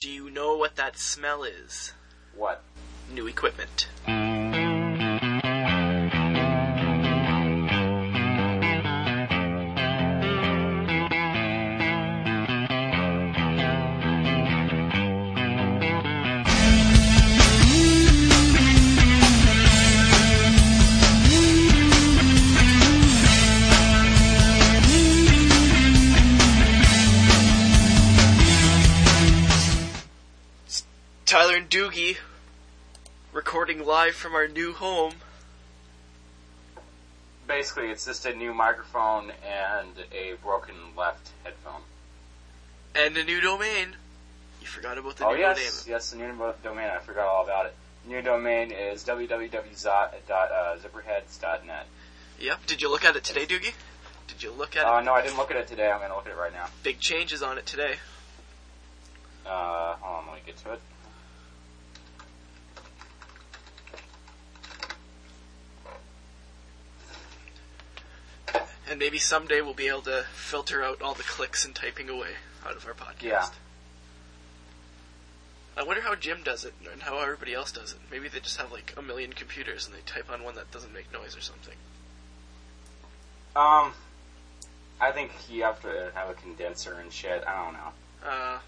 Do you know what that smell is? What? New equipment. Doogie recording live from our new home. Basically, it's just a new microphone and a broken left headphone. And a new domain. You forgot about the oh new yes, domain. yes, the new domain. I forgot all about it. New domain is www.zipperheads.net. Yep. Did you look at it today, Doogie? Did you look at Uh, it? no, I didn't look at it today. I'm gonna look at it right now. Big changes on it today. Uh, hold on, let me get to it. And maybe someday we'll be able to filter out all the clicks and typing away out of our podcast. Yeah. I wonder how Jim does it and how everybody else does it. Maybe they just have like a million computers and they type on one that doesn't make noise or something. Um, I think you have to have a condenser and shit. I don't know. Uh,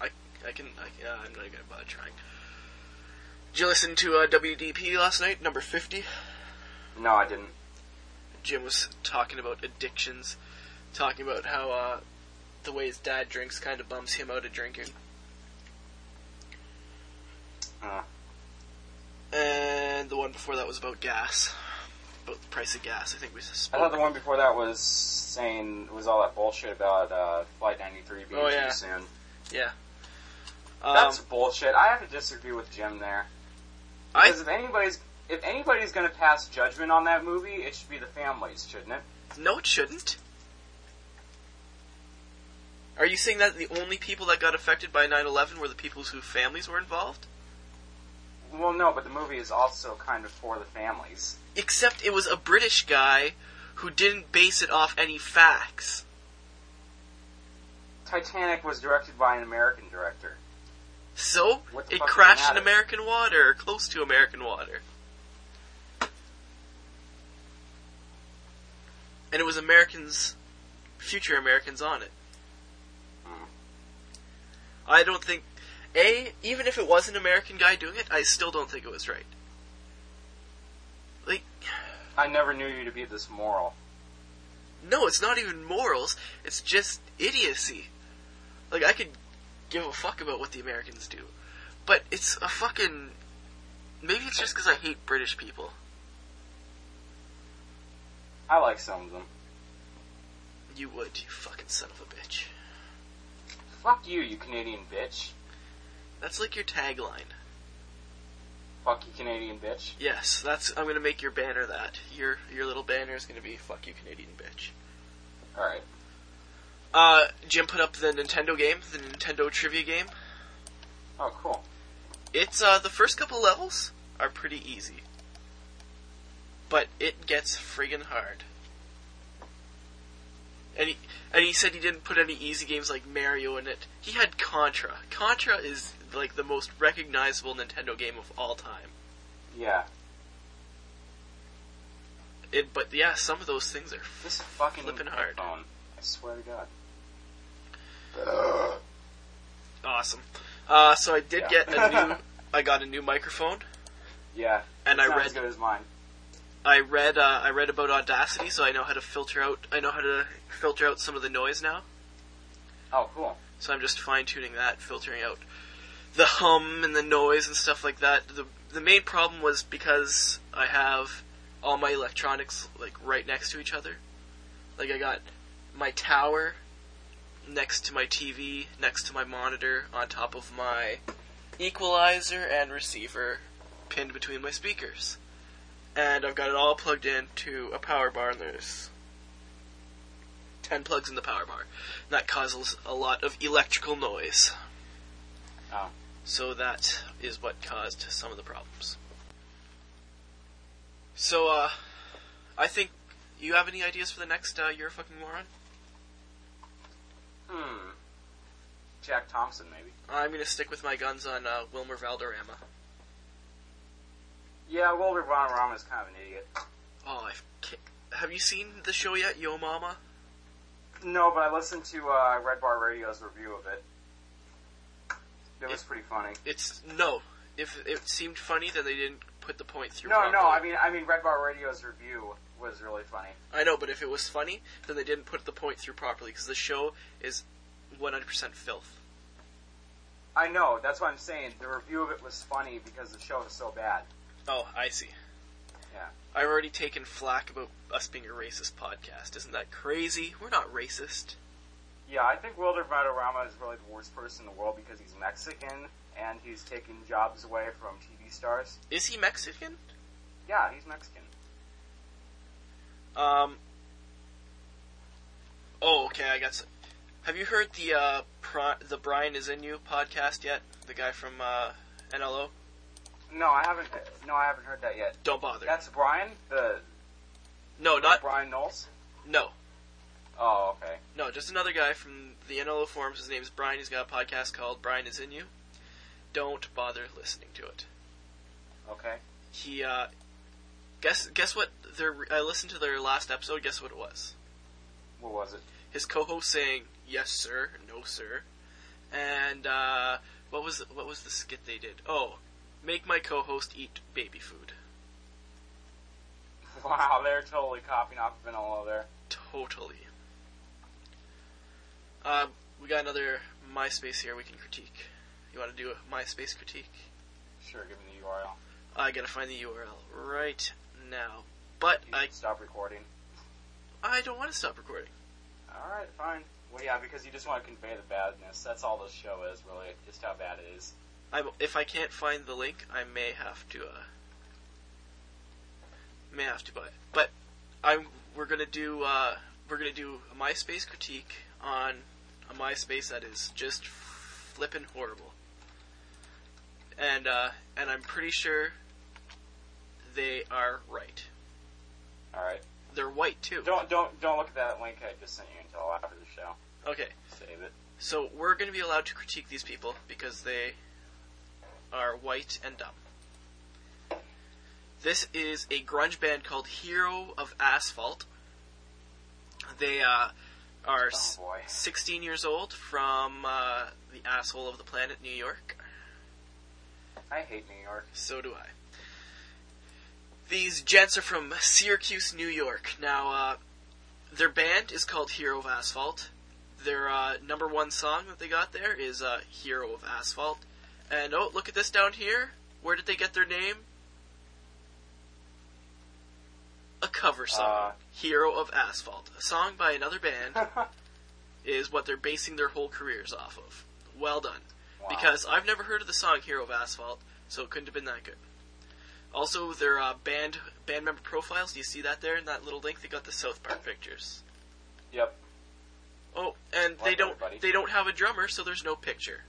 I I can I, uh, I'm not gonna bother trying. Did you listen to uh, WDP last night, number fifty? No, I didn't. Jim was talking about addictions, talking about how uh, the way his dad drinks kind of bums him out of drinking. Uh, And the one before that was about gas, about the price of gas. I think we I spoke. thought the one before that was saying was all that bullshit about uh, Flight 93 being Oh, too soon. yeah. Um, That's bullshit. I have to disagree with Jim there. I Because if anybody's if anybody's going to pass judgment on that movie, it should be the families, shouldn't it? no, it shouldn't. Are you saying that the only people that got affected by 9/11 were the people whose families were involved? Well, no, but the movie is also kind of for the families. Except it was a British guy who didn't base it off any facts. Titanic was directed by an American director. So it fuck does it crashed in? American water, close to American water. And it was Americans, future Americans on it. Hmm. I don't think, A, even if it was an American guy doing it, I still don't think it was right. Like, I never knew you to be this moral. no, it's not even morals, it's just idiocy. Like, I could give a fuck about what the Americans do. But it's a fucking. Maybe it's just because I hate British people. I like some of them. You would, you fucking son of a bitch. Fuck you, you Canadian bitch. That's like your tagline. Fuck you, Canadian bitch. Yes, that's. I'm gonna make your banner that. Your your little banner is gonna be "fuck you, Canadian bitch." Alright. Uh, Jim put up the Nintendo game, the Nintendo trivia game. Oh, cool. It's uh the first couple levels are pretty easy, but it gets friggin' hard. And he and he said he didn't put any easy games like Mario in it. He had Contra. Contra is like the most recognizable Nintendo game of all time. Yeah. It, but yeah, some of those things are This fucking Flippin' hard. headphone. I swear to God. awesome. Uh, so I did Yeah. get a new. I got a new microphone. Yeah. And I read- as good as mine. I read. Uh, I read about Audacity, so I know how to filter out. I know how to filter out some of the noise now. Oh, cool. So I'm just fine tuning that, filtering out the hum and the noise and stuff like that. The the main problem was because I have all my electronics like right next to each other. Like I got my tower next to my TV, next to my monitor, on top of my equalizer and receiver pinned between my speakers. And I've got it all plugged into a power bar and there's 10 plugs in the power bar. And That causes a lot of electrical noise. Oh. So that is what caused some of the problems. So, uh, I think you have any ideas for the next uh, You're a Fucking Moron? Hmm. Jack Thompson, maybe. I'm gonna stick with my guns on uh, Wilmer Valderrama. Yeah, Wilbur Von Ram is kind of an idiot. Oh, I have you seen the show yet, Yo Mama? No, but I listened to uh, Red Bar Radio's review of it. It was pretty funny. It's no. If it seemed funny, then they didn't put the point through. No, no. I mean, I mean, Red Bar Radio's review was really funny. I know, but if it was funny, then they didn't put the point through properly because the show is 100% filth. I know, that's what I'm saying. The review of it was funny because the show is so bad. Oh, I see. Yeah. I've already taken flack about us being a racist podcast. Isn't that crazy? We're not racist. Yeah, I think Wilder Valderrama is really the worst person in the world because he's Mexican and he's taking jobs away from TV stars. Is he Mexican? Yeah, he's Mexican. Um. Oh, okay. I got. Some. Have you heard the uh, Pri- the Brian is in you podcast yet? The guy from uh, NLO. No, I haven't. No, I haven't heard that yet. Don't bother. That's Brian, the no, not Brian Knowles. no, Oh, okay. no. Just another guy from the NLO forums. His name is Brian. He's got a podcast called Brian is in you. Don't bother listening to it. Okay. He uh, guess guess what? Their I listened to their last episode. Guess what it was? What was it? his co-host saying yes sir no sir and uh, what was what was the skit they did oh make my co-host eat baby food Wow, they're totally copying off Vanilla there. totally uh, we got another myspace here we can critique you want to do a myspace critique Sure, give me the URL. i gotta find the url right now but i stop recording. i don't want to stop recording All right, fine. Well, yeah, because you just want to convey the badness. That's all this show is, really, just how bad it is. I, if I can't find the link, I may have to uh, may have to buy it. But I'm we're gonna do uh, we're gonna do a MySpace critique on a MySpace that is just flippin' horrible. And uh, and I'm pretty sure they are right. All right. They're white too. Don't don't don't look at that link I just sent you until after the show. Okay, Save it. so we're gonna be allowed to critique these people because they are white and dumb. This is a grunge band called Hero of Asphalt. They uh, are Oh, boy. 16 years old from uh, the asshole of the planet, New York. I hate New York. So do I. These gents are from Syracuse, New York. Now, uh, their band is called Hero of Asphalt. Their uh, number one song that they got there is uh, Hero of Asphalt. And oh, look at this down here. Where did they get their name? A cover song. Uh. Hero of Asphalt. A song by another band is what they're basing their whole careers off of. Well done. Wow. Because I've never heard of the song Hero of Asphalt, so it couldn't have been that good. Also, their uh, band band member profiles. Do you see that there in that little link? They got the South Park pictures. Yep. Oh, and they don't everybody. they don't have a drummer, so there's no picture.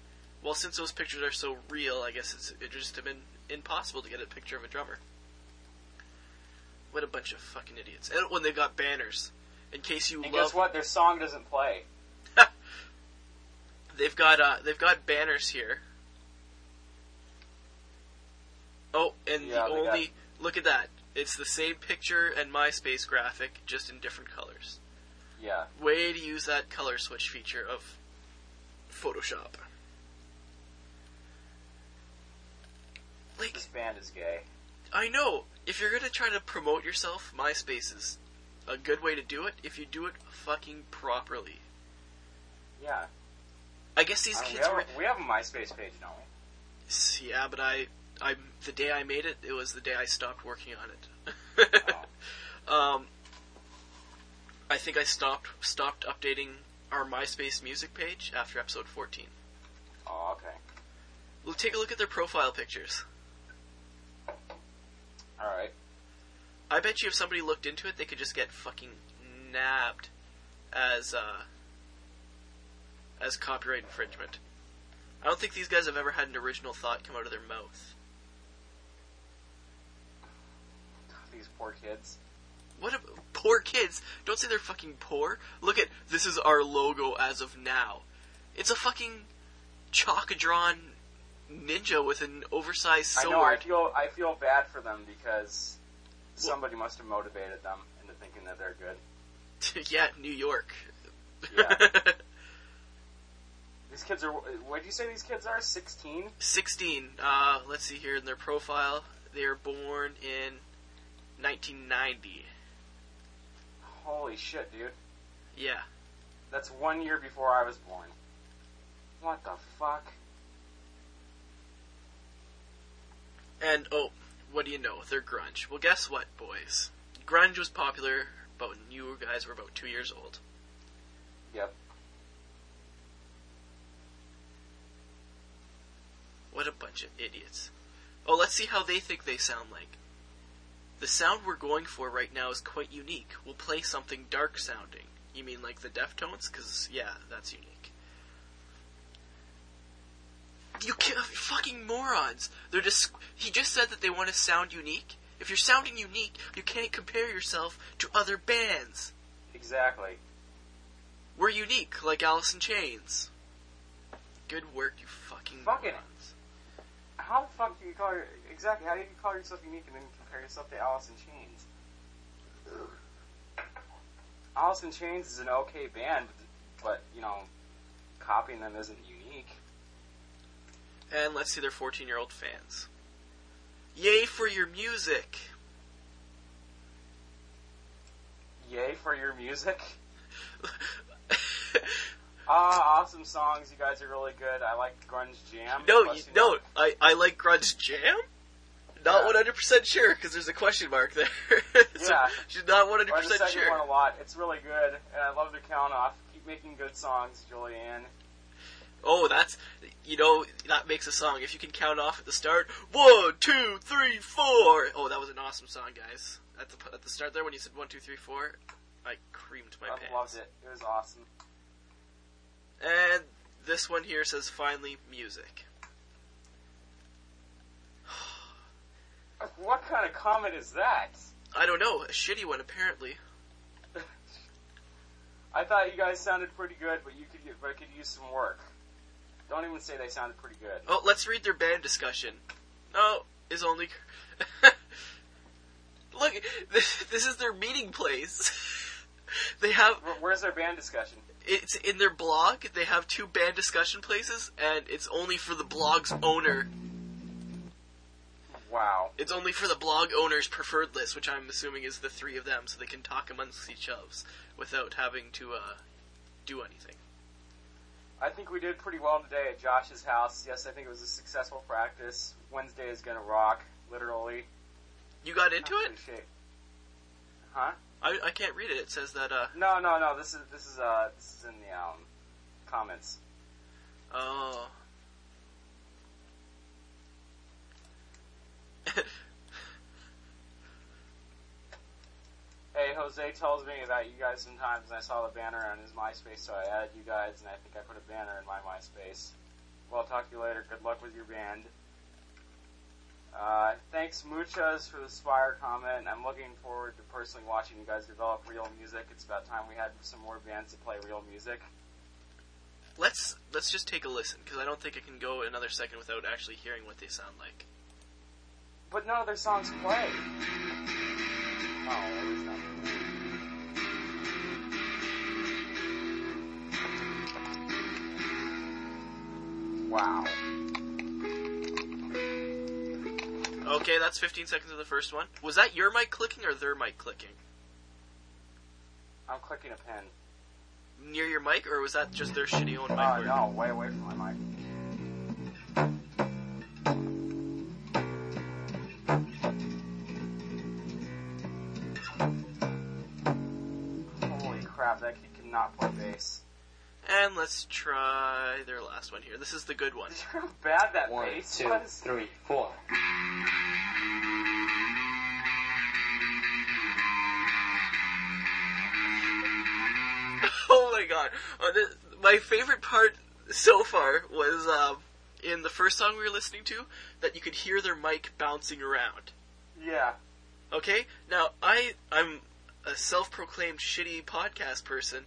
Well, since those pictures are so real, I guess it's it just have been impossible to get a picture of a drummer. What a bunch of fucking idiots! And when they've got banners, in case you And love, guess what? Their song doesn't play. they've got uh, they've got banners here. Oh, and Yeah, the they got- only look at that. It's the same picture and MySpace graphic, just in different colors. Yeah. Way to use that color switch feature of Photoshop. Like, This band is gay. I know, if you're gonna try to promote yourself, MySpace is a good way to do it if you do it fucking properly. Yeah. I guess these Uh, we, kids have, were. we have a MySpace page, don't we? Yeah, but I, I, the day I made it, it was the day I stopped working on it. um, I think I stopped stopped updating our MySpace music page after episode 14. Oh, okay. We'll take a look at their profile pictures. All right. I bet you if somebody looked into it, they could just get fucking nabbed as uh, as copyright infringement. I don't think these guys have ever had an original thought come out of their mouth. These poor kids. What a, poor kids! Don't say they're fucking poor. Look at this is our logo as of now. It's a fucking chalk drawn ninja with an oversized I know. I feel I feel bad for them because somebody must have motivated them into thinking that they're good. yeah, New York. Yeah. These kids are. What did you say these kids are? Sixteen. 16. Uh, let's see here in their profile. They were born in 1990. Holy shit, dude! Yeah. That's one year before I was born. What the fuck? And oh, what do you know? They're grunge. Well, guess what, boys? Grunge was popular, but when you guys were about two years old. Yep. What a bunch of idiots. Oh, let's see how they think they sound like. The sound we're going for right now is quite unique. We'll play something dark sounding. You mean like the Deftones? Because, yeah, that's unique. You ki- fucking morons! They're just. He just said that they want to sound unique. If you're sounding unique, you can't compare yourself to other bands. Exactly. We're unique, like Alice in Chains. Good work, you fucking Fucking- morons. How the fuck do you call your exactly? How do you call yourself unique and then compare yourself to Alice in Chains? Alice in Chains is an okay band, but you know, copying them isn't unique. And let's see their 14 year old fans. Yay for your music! Yay for your music! Ah, awesome songs. You guys are really good. I like Grunge Jam. no, you, you know- no, I, I like Grunge Jam? Not 100% sure, because there's a question mark there. so Yeah. she's not 100% I like the second sure. one a lot. It's really good, and I love the count off. Keep making good songs, Julianne. Oh, that's, you know, that makes a song. If you can count off at the start, one, two, three, four. Oh, that was an awesome song, guys. At the, at the start there, when you said one, two, three, four, I creamed my I pants. loved it. It was awesome. And this one here says finally music. What kind of comment is that? I don't know, a shitty one apparently. I thought you guys sounded pretty good, but you could get, but could use some work. Don't even say they sounded pretty good. Oh, let's read their band discussion. Oh, is only. Look, this, this is their meeting place. they have Where's their band discussion? it's in their blog. They have two band discussion places, and it's only for the blog's owner. Wow. It's only for the blog owner's preferred list, which I'm assuming is the three of them, so they can talk amongst each other without having to uh, do anything. I think we did pretty well today at Josh's house. Yes, I think it was a successful practice. Wednesday is gonna rock, literally. You got into it? Huh? I, I can't read it. It says that. Uh, No, no, no. This is this is uh this is in the um comments. oh. Hey, Jose tells me about you guys sometimes, and I saw the banner on his MySpace, so I added you guys, and I think I put a banner in my MySpace. Well, I'll talk to you later. Good luck with your band. Uh, thanks, Muchas, for the Spire comment. I'm looking forward to personally watching you guys develop real music. It's about time we had some more bands to play real music. Let's let's just take a listen because I don't think I can go another second without actually hearing what they sound like. But none of their songs play. Wow. Okay, that's 15 seconds of the first one. Was that your mic clicking or their mic clicking? I'm clicking a pen. Near your mic, or was that just their shitty own mic? Oh, word? no, way away from my mic. That kid cannot play bass. And let's try their last one here. This is the good one. Did you how bad that One, bass two, was? three, four. oh my god. Uh, th- my favorite part so far was um, in the first song we were listening to that you could hear their mic bouncing around. Yeah. Okay? Now, I, I'm a self-proclaimed shitty podcast person,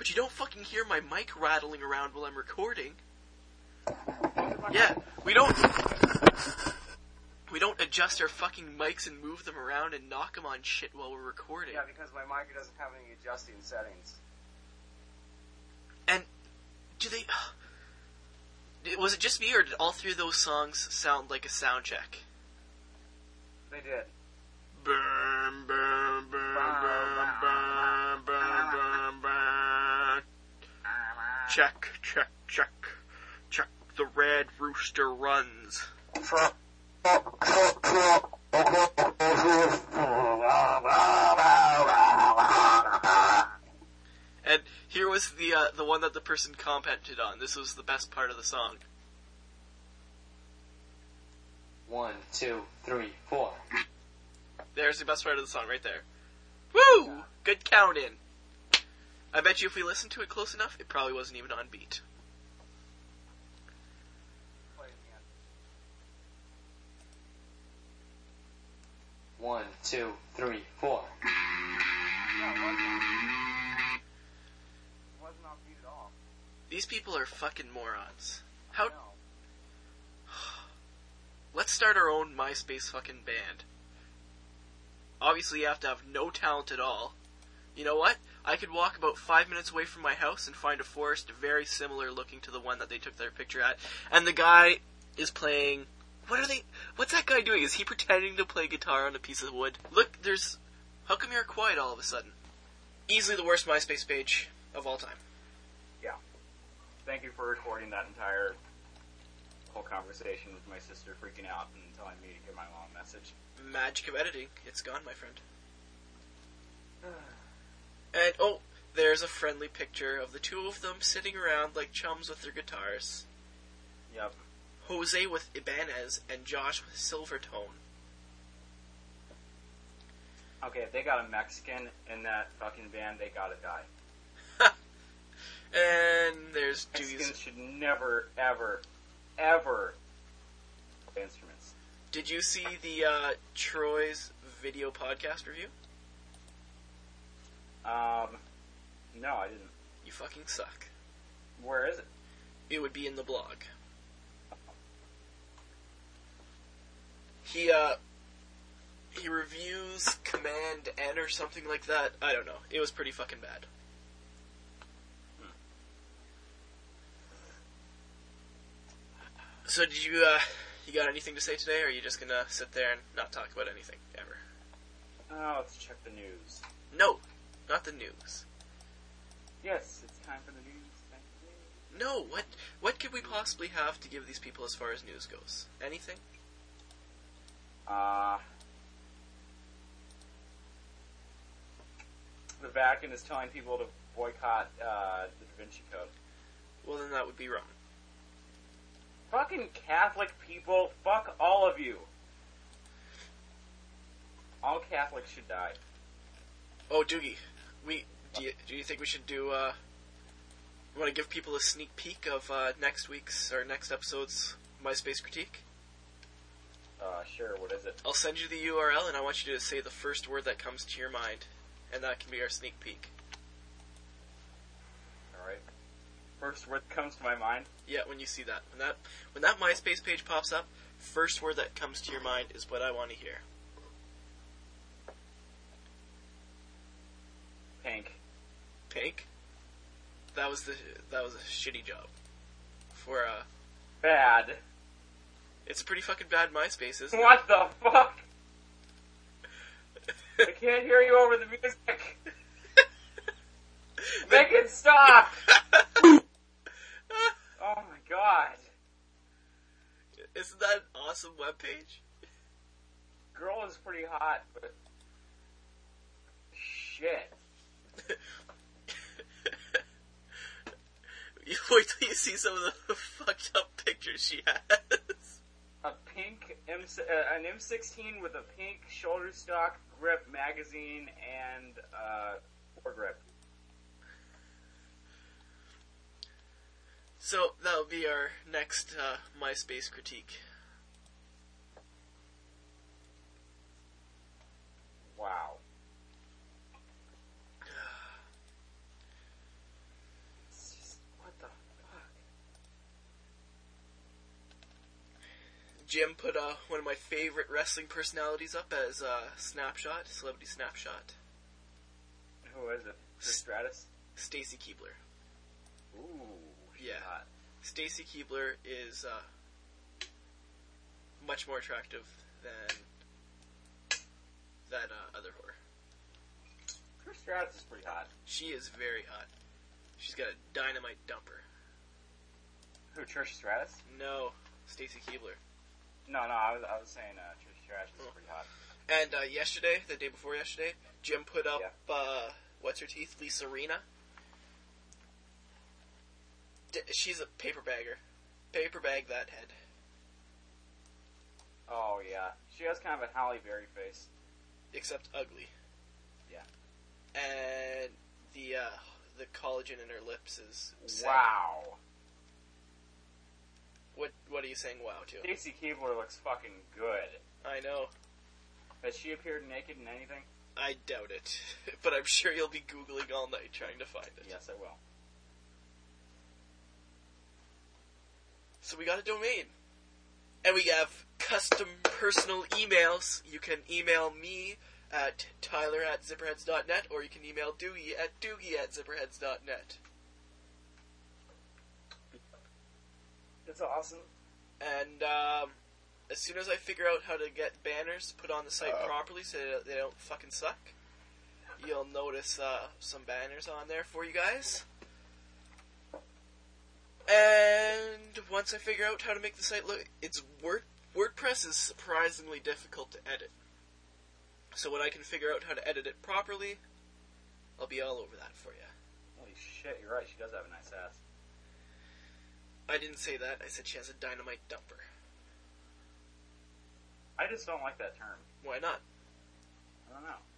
but you don't fucking hear my mic rattling around while I'm recording. Yeah, we don't. We don't adjust our fucking mics and move them around and knock them on shit while we're recording. Yeah, because my mic doesn't have any adjusting settings. And do they? Was it just me, or did all three of those songs sound like a sound check? They did. Burn, burn, burn, burn, burn, Check, check, check, check. The red rooster runs. And here was the uh, the one that the person commented on. This was the best part of the song. One, two, three, four. There's the best part of the song right there. Woo! Good count in. I bet you if we listened to it close enough, it probably wasn't even on beat. Play it again. One, two, three, four. No, it wasn't on. It wasn't on beat at all. These people are fucking morons. How? Let's start our own MySpace fucking band. Obviously, you have to have no talent at all. You know what? I could walk about five minutes away from my house and find a forest very similar looking to the one that they took their picture at, and the guy is playing. What are they? What's that guy doing? Is he pretending to play guitar on a piece of wood? Look, there's. How come you're quiet all of a sudden? Easily the worst MySpace page of all time. Yeah. Thank you for recording that entire whole conversation with my sister freaking out and telling me to get my long message. Magic of editing. It's gone, my friend. And oh, there's a friendly picture of the two of them sitting around like chums with their guitars. Yep. Jose with Ibanez and Josh with Silvertone. Okay, if they got a Mexican in that fucking band, they gotta die. And there's Mexicans Dewey's. should never, ever, ever play instruments. Did you see the uh, Troy's video podcast review? Um, no, I didn't. You fucking suck. Where is it? It would be in the blog. He uh he reviews Command N or something like that. I don't know. It was pretty fucking bad. So did you uh you got anything to say today or are you just gonna sit there and not talk about anything ever? Oh, let's check the news. No, not the news. Yes, it's time for the news. No, what what could we possibly have to give these people as far as news goes? Anything? Uh, the Vatican is telling people to boycott uh, the Da Vinci Code. Well then that would be wrong. Fucking Catholic people, fuck all of you. All Catholics should die. Oh, Doogie, we do you, do you think we should do? uh Want to give people a sneak peek of uh, next week's or next episode's MySpace critique? Uh, sure, what is it? I'll send you the URL, and I want you to say the first word that comes to your mind, and that can be our sneak peek. Alright. First word that comes to my mind. Yeah, when you see that, when that when that MySpace page pops up, first word that comes to your mind is what I want to hear. Pink. Pink. That was the that was a shitty job. For uh, Bad. it's a pretty fucking bad MySpace, isn't it? What the fuck? I can't hear you over the music. Make it stop! Oh my god. Isn't that an awesome webpage? Girl is pretty hot, but shit. you wait till you see some of the fucked up pictures she has. A pink M uh, an M16 with a pink shoulder stock grip magazine and uh, foregrip. So that'll be our next uh, MySpace critique. Wow. It's just, what the fuck? Jim put uh, one of my favorite wrestling personalities up as a snapshot, celebrity snapshot. Who is it? Trish Stratus? Stacy Keibler. Ooh, she's Yeah. hot. Stacy Keibler is uh, much more attractive than that uh, other whore. Trish Stratus is pretty hot. She is very hot. She's got a dynamite dumper. Who, Trish Stratus? No, Stacy Keibler. No, no, I was, I was saying uh, Trish Stratus is pretty hot. And uh, yesterday, the day before yesterday, Jim put up Yeah. uh, what's her teeth, Lisa Rinna. D- she's a paper bagger. Paper bag that head. Oh, yeah. She has kind of a Halle Berry face. except ugly. Yeah. And the uh, the collagen in her lips is sad. Wow. What what are you saying? Wow to? Stacy Keibler looks fucking good. I know. Has she appeared naked in anything? I doubt it, but I'm sure you'll be googling all night trying to find it. Yes, I will. So we got a domain, and we have custom personal emails. You can email me at tyler at zipperheads.net, or you can email Doogie at doogie at zipperheads.net. It's awesome. And um, as soon as I figure out how to get banners put on the site Uh. properly so that they don't fucking suck, you'll notice uh, some banners on there for you guys. And once I figure out how to make the site look, it's Word WordPress is surprisingly difficult to edit. So when I can figure out how to edit it properly, I'll be all over that for you. Holy shit, you're right. She does have a nice ass. I didn't say that. I said she has a dynamite dumper. I just don't like that term. Why not? I don't know.